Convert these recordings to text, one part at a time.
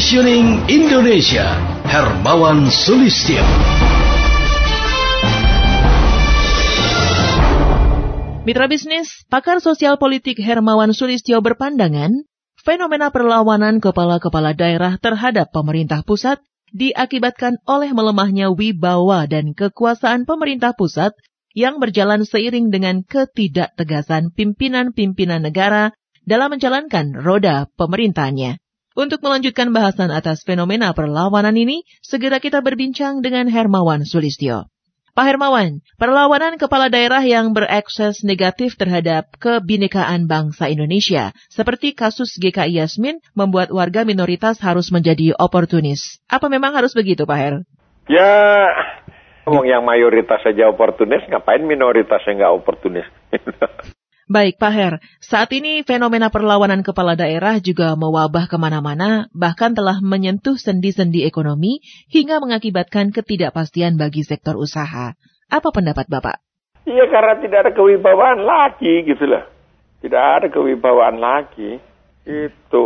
Positioning Indonesia, Hermawan Sulistyo. Mitra bisnis, pakar sosial politik Hermawan Sulistyo berpandangan, fenomena perlawanan kepala-kepala daerah terhadap pemerintah pusat diakibatkan oleh melemahnya wibawa dan kekuasaan pemerintah pusat yang berjalan seiring dengan ketidaktegasan pimpinan-pimpinan negara dalam menjalankan roda pemerintahannya. Untuk melanjutkan bahasan atas fenomena perlawanan ini, segera kita berbincang dengan Hermawan Sulistyo. Pak Hermawan, perlawanan kepala daerah yang berekses negatif terhadap kebinekaan bangsa Indonesia, seperti kasus GKI Yasmin, membuat warga minoritas harus menjadi oportunis. Apa memang harus begitu, Pak Her? Ya, ngomong yang mayoritas saja oportunis, ngapain minoritasnya nggak oportunis? Baik, Pak Her. Saat ini fenomena perlawanan kepala daerah juga mewabah ke mana-mana, bahkan telah menyentuh sendi-sendi ekonomi hingga mengakibatkan ketidakpastian bagi sektor usaha. Apa pendapat Bapak? Iya, karena tidak ada kewibawaan lagi, gitu lah. Tidak ada kewibawaan lagi. Itu.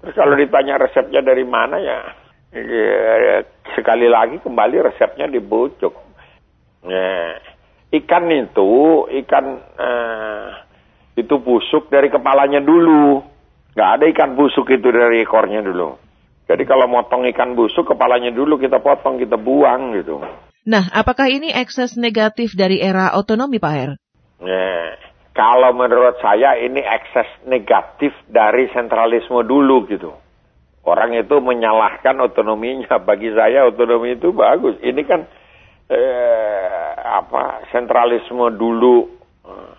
Terus kalau ditanya resepnya dari mana ya, ya sekali lagi kembali resepnya dibucuk. Ya ikan itu ikan uh, itu busuk dari kepalanya dulu. Nggak ada ikan busuk itu dari ekornya dulu. Jadi kalau motong ikan busuk kepalanya dulu kita potong kita buang gitu. Nah, apakah ini ekses negatif dari era otonomi Pak Her? Nah, kalau menurut saya ini ekses negatif dari sentralisme dulu gitu. Orang itu menyalahkan otonominya. Bagi saya otonomi itu bagus. Ini kan eh, apa sentralisme dulu eh,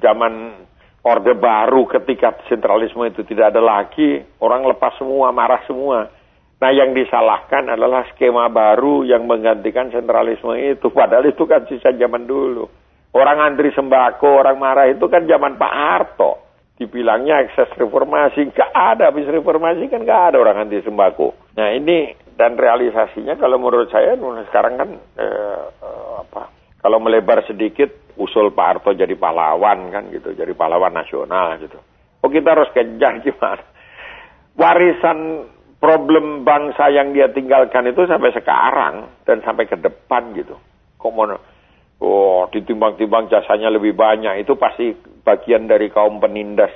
zaman orde baru ketika sentralisme itu tidak ada lagi orang lepas semua marah semua. Nah yang disalahkan adalah skema baru yang menggantikan sentralisme itu. Padahal itu kan sisa zaman dulu. Orang antri sembako orang marah itu kan zaman Pak Harto. Dibilangnya ekses reformasi. Nggak ada habis reformasi kan nggak ada orang anti sembako. Nah ini dan realisasinya kalau menurut saya sekarang kan eh, eh, apa kalau melebar sedikit usul Pak Harto jadi pahlawan kan gitu jadi pahlawan nasional gitu. Oh kita harus kejar gimana? Warisan problem bangsa yang dia tinggalkan itu sampai sekarang dan sampai ke depan gitu. Kok mau oh ditimbang-timbang jasanya lebih banyak itu pasti bagian dari kaum penindas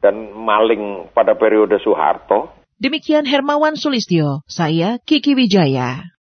dan maling pada periode Soeharto Demikian Hermawan Sulistyo, saya Kiki Wijaya.